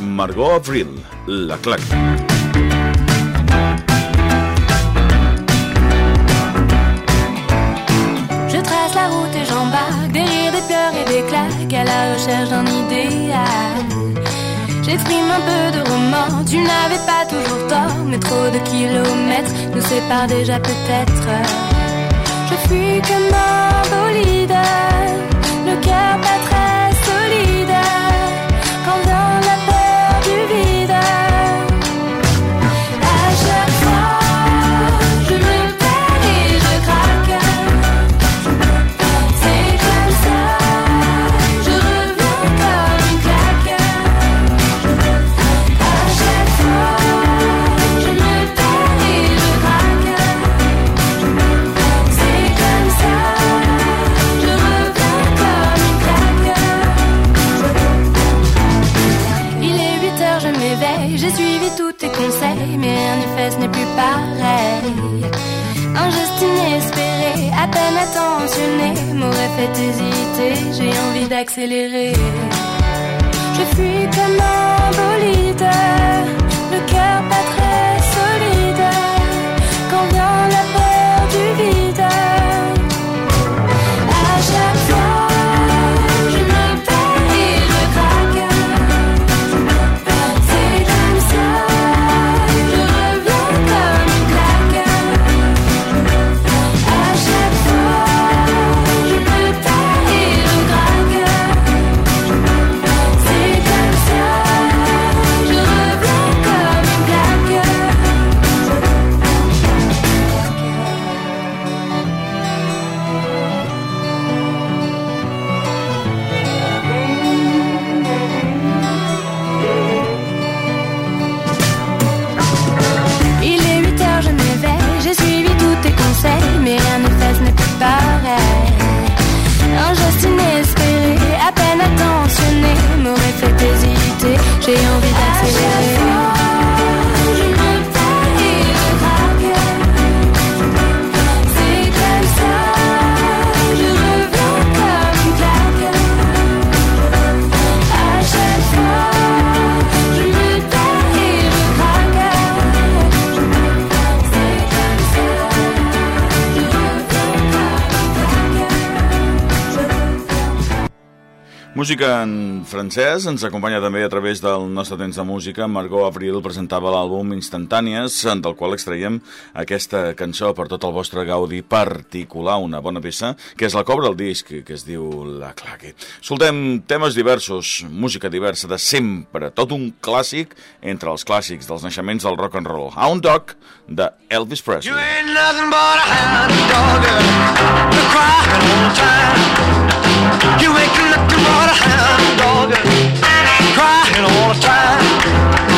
Margot Avril, la. Je trace la route et j'embarque Des rires, des pleurs et des claques À la recherche d'un idéal J'exprime un peu de roman Tu n'avais pas toujours tort Mais trop de kilomètres Nous séparent déjà peut-être Je fuis comme un bolide Le cœur pas d'accélérer. Je fuis comme un bolide, en ens acompanya també a través del nostre temps de música. Margot Avril presentava l'àlbum Instantànies, del qual extraiem aquesta cançó per tot el vostre gaudi particular, una bona peça, que és la cobra del disc, que es diu La Claque. Soltem temes diversos, música diversa de sempre, tot un clàssic entre els clàssics dels naixements del rock and roll. Hound Dog, de Elvis Presley. You ain't nothing but a hound dog, you're crying all the time. You ain't nothing but a hound dog, crying all the time.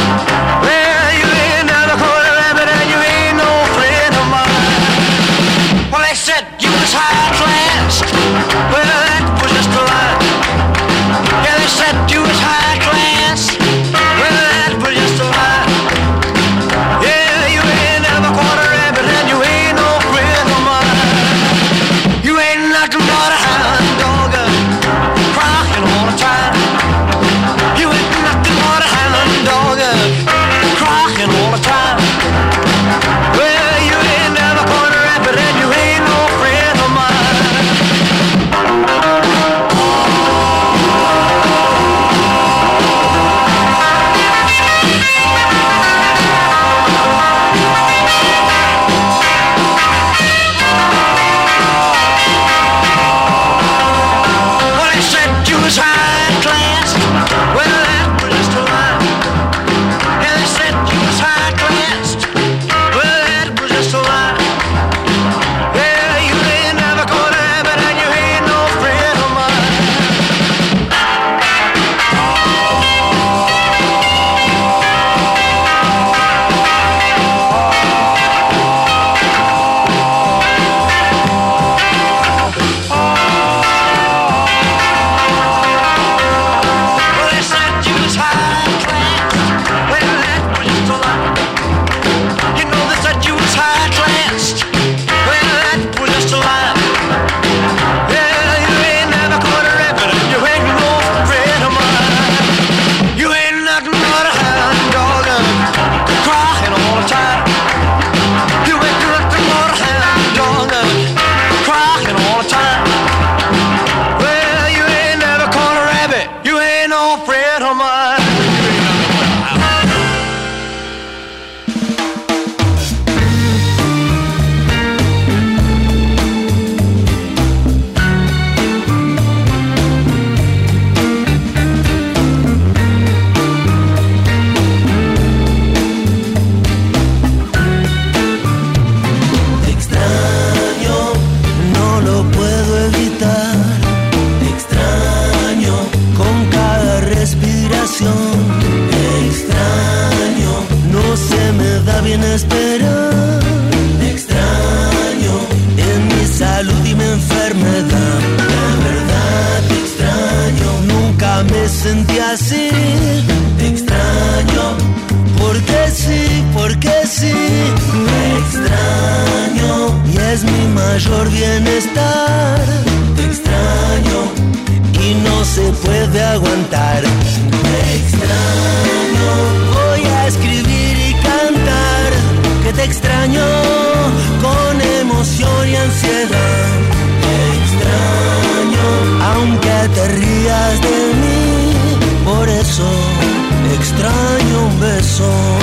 Extraño un beso.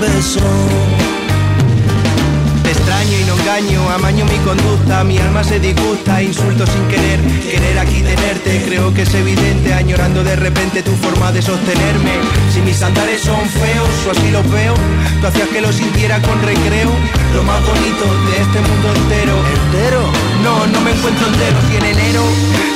Un beso. Te extraño y no engaño, amaño mi conducta, mi alma se disgusta, insulto sin querer, querer aquí tenerte, creo que es evidente, añorando de repente tu forma de sostenerme. Si mis andares son feos o así los veo, tú hacías que lo sintiera con recreo, lo más bonito de este mundo entero. ¿Entero? No, no me encuentro entero, si en enero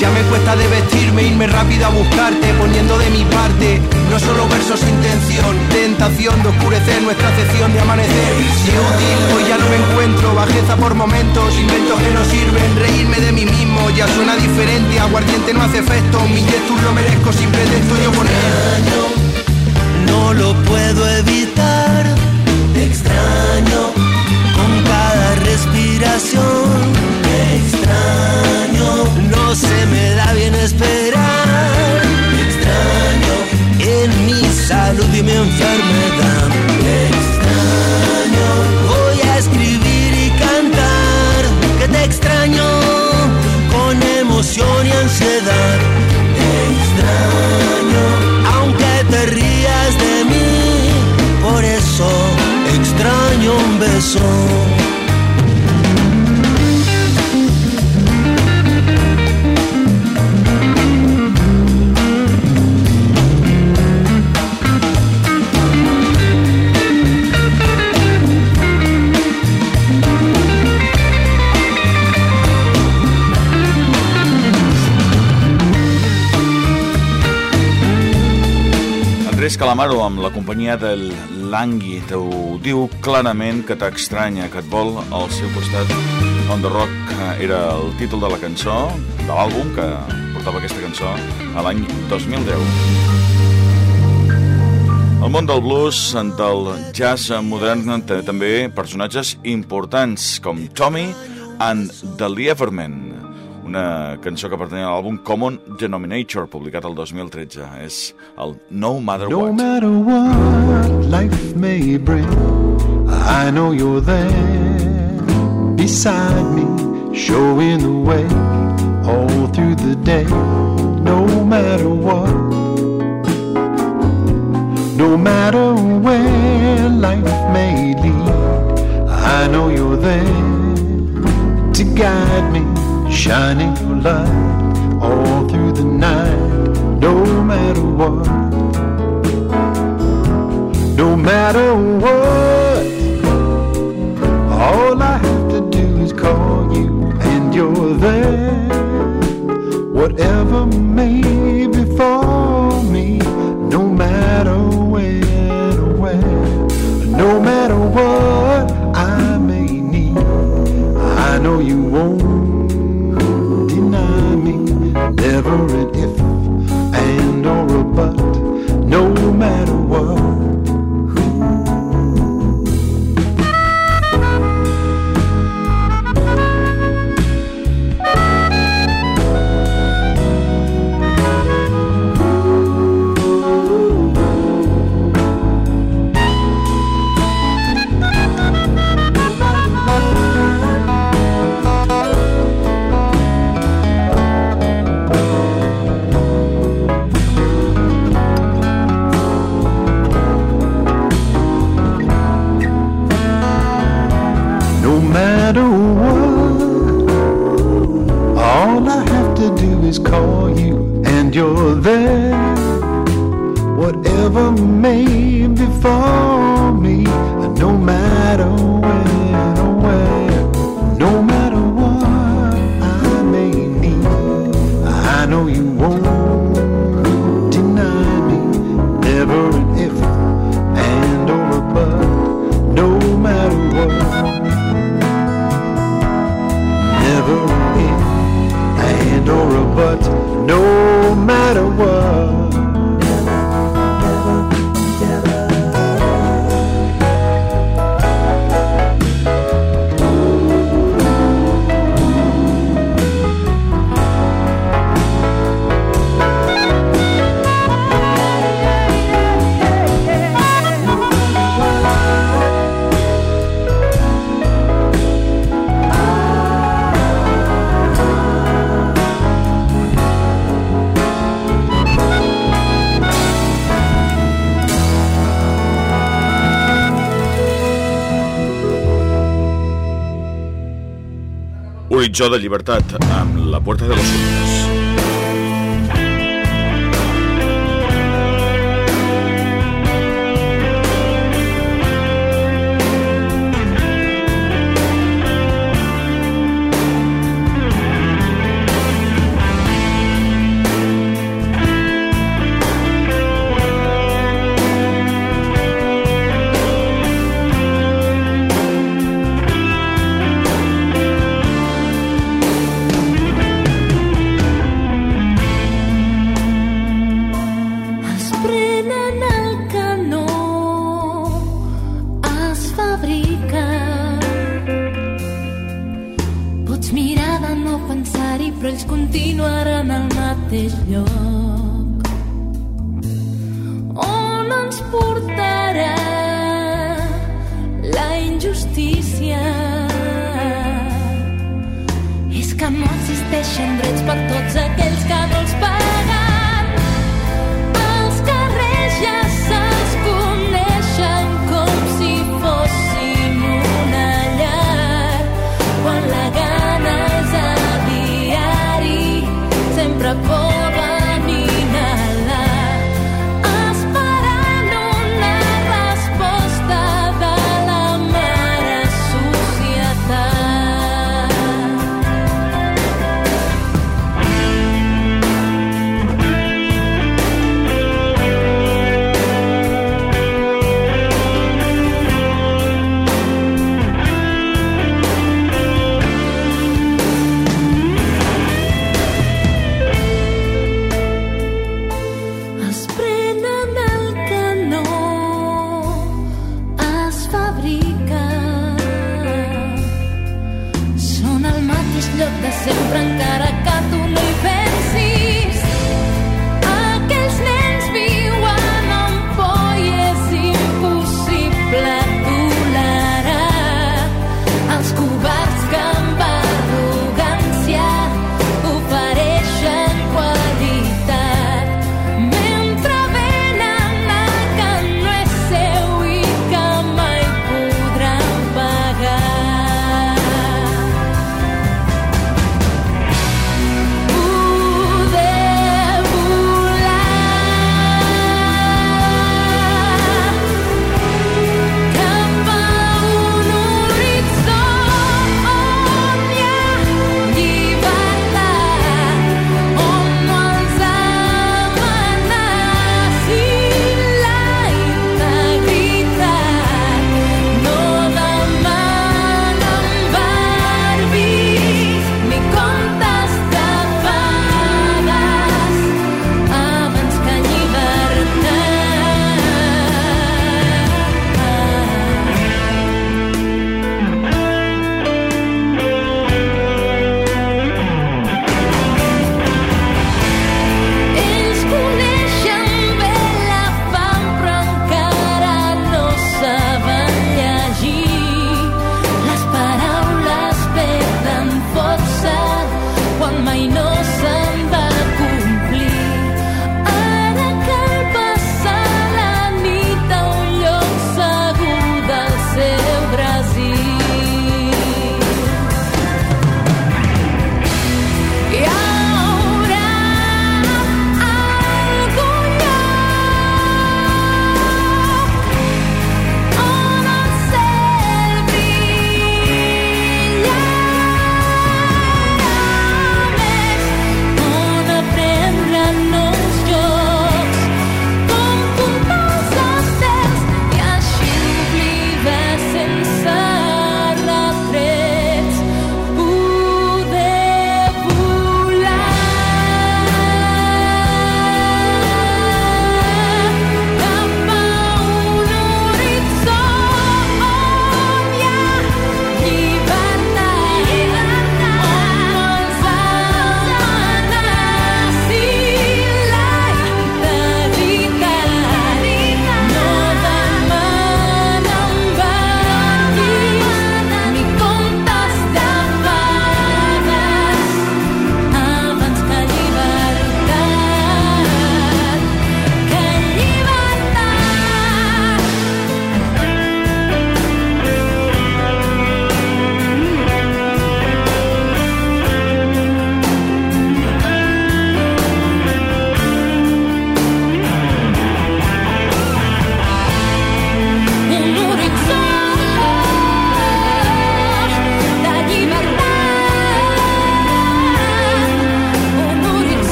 ya me cuesta de vestirme, irme rápido a buscarte, poniendo de mi parte, no solo versos intención, tentación de oscurecer nuestra sección de amanecer. Si útil, hoy ya no me encuentro, bajeza por momentos, inventos que no sirven, reírme de mí mismo, ya suena diferente, aguardiente no hace efecto, mi gestos lo merezco sin pretexto yo poner. no lo puedo evitar. Te extraño con cada respiración. Te extraño, no se me da bien esperar. Extraño million Calamaro amb la companyia del Langui t'ho diu clarament que t'estranya, que et vol al seu costat. On the Rock eh, era el títol de la cançó, de l'àlbum que portava aquesta cançó a l'any 2010. El món del blues, del jazz modern, té també personatges importants com Tommy and the Lieberman, una cançó que pertany a l'àlbum Common Denominator, publicat el 2013. És el No Matter No What. matter what life may bring, I know you're there beside me, showing the way all through the day. No matter what, no matter where life may lead, I know you're there to guide me, shining your light all through the night. No matter what. No matter what, all I have to do is call you, and you're there. Whatever never made Jo de llibertat amb la porta de los urnes. però ells continuaran al mateix lloc. On ens portarà la injustícia? És que no existeixen drets per tots aquests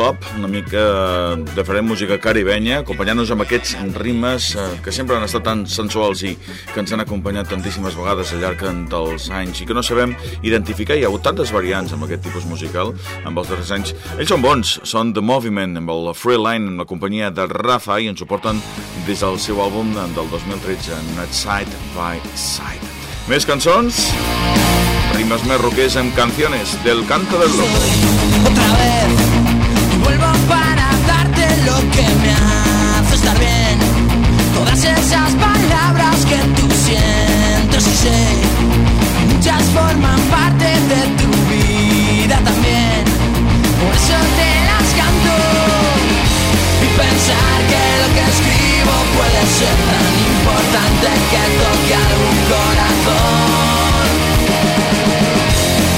club, una mica de farem música caribenya, acompanyant-nos amb aquests rimes eh, que sempre han estat tan sensuals i que ens han acompanyat tantíssimes vegades al llarg dels anys i que no sabem identificar. Hi ha hagut tantes variants amb aquest tipus musical amb els darrers anys. Ells són bons, són The Movement, amb el Free Line, amb la companyia de Rafa i ens suporten des del seu àlbum del 2013, Net Side by Side. Més cançons? Rimes més roquers amb canciones del canto del loco. otra vez lo que me hace estar bien. Todas esas palabras que tú sientes y sé, muchas forman parte de tu vida también. Por eso te las canto y pensar que lo que escribo puede ser tan importante que toque algún corazón.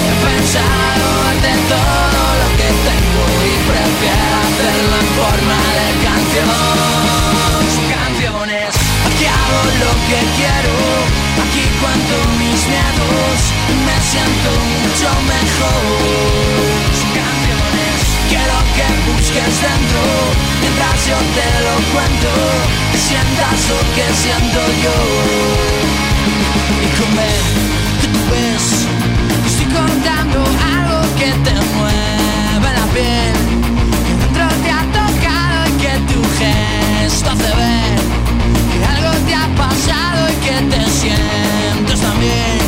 He pensado forma de canción. Canciones, aquí hago lo que quiero, aquí cuento mis miedos me siento mucho mejor. Canciones, quiero que busques dentro mientras yo te lo cuento sientas lo que siento yo. Y comer, que tú ves, estoy contando algo que te mueve la piel, gesto hace ver que algo te ha pasado y que te sientes también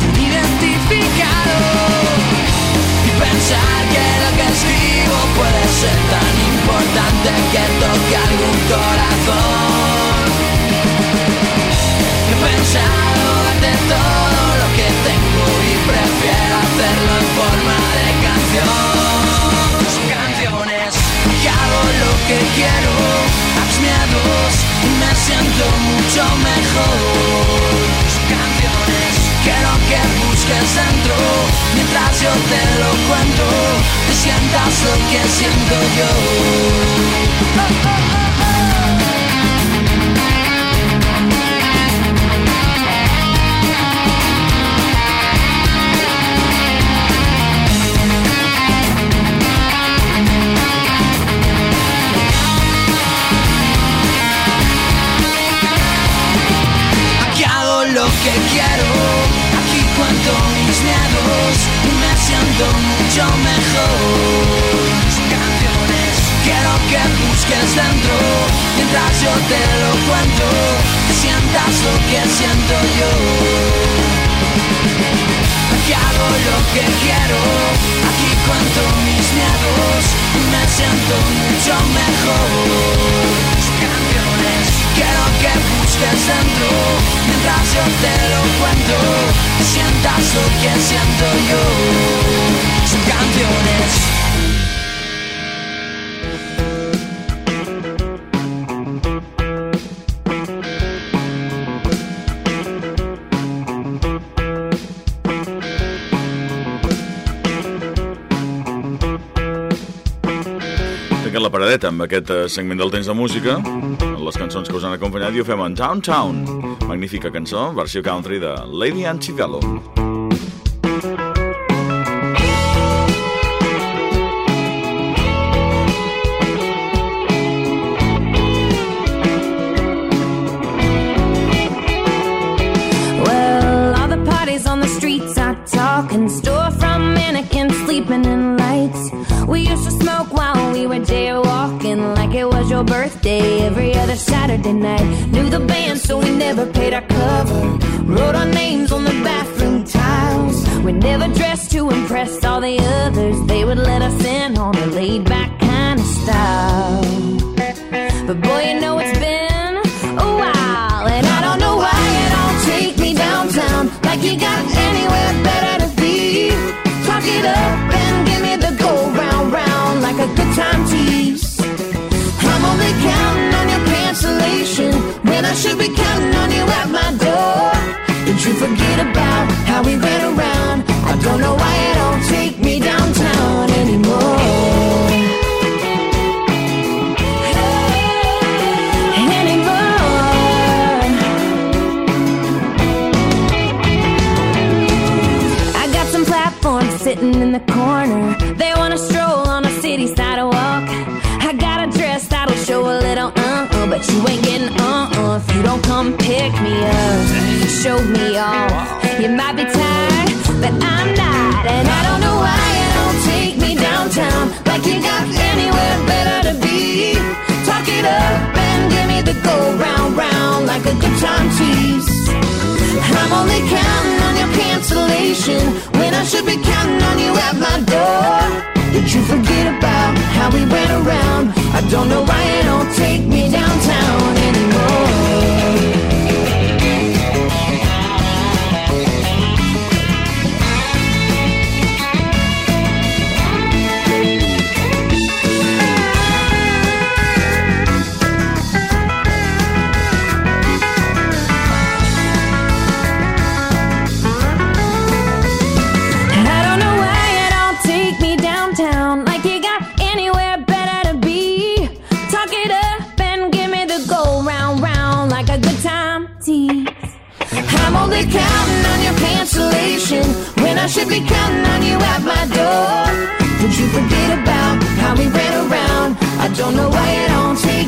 tan identificado y pensar que lo que escribo puede ser tan importante que toque algún corazón. He pensado darte todo lo que tengo y prefiero hacerlo en forma de canción. Que quiero, a mis miedos y me siento mucho mejor. Canciones, quiero que busques dentro mientras yo te lo cuento, que sientas lo que siento yo. Que quiero, aquí cuento mis miedos me siento mucho mejor. Canciones, quiero que busques dentro mientras yo te lo cuento, que sientas lo que siento yo. Aquí hago lo que quiero, aquí cuento mis miedos me siento mucho mejor. Lo que siento yo. Son canciones. La paradeta amb aquest eh, segment del temps de música, les cançons que us han acompanyat i ho fem en Downtown. Magnífica cançó, versió country de Lady Antebellum. Well, all the parties on the streets are talking. Storefront mannequins sleeping in lights. We used to smoke while we were jaywalking, like it was your birthday every other Saturday night. Knew the band, so we never paid our cover. Wrote our names on the bathroom tiles. We never dressed to impress all the others. They would let us in on a laid back kind of style. But boy, you know it's been a while, and I don't know why you don't take me downtown like you got anywhere better to be. Talk it up on your cancellation when I should be counting on you at my door. Did you forget about how we ran around? I don't know why you don't take me downtown anymore. anymore. I got some platforms sitting in the corner. They wanna stroll on a city sidewalk. But you ain't getting uh uh if you don't come pick me up, show me off. You might be tired, but I'm not, and I don't know why you don't take me downtown like you got anywhere better to be. Talk it up and give me the go round round like a good time tease. I'm only counting on your cancellation when I should be counting on you at my door. Did you forget about how we went around? I don't know why you don't take me downtown anymore. Don't know why you don't take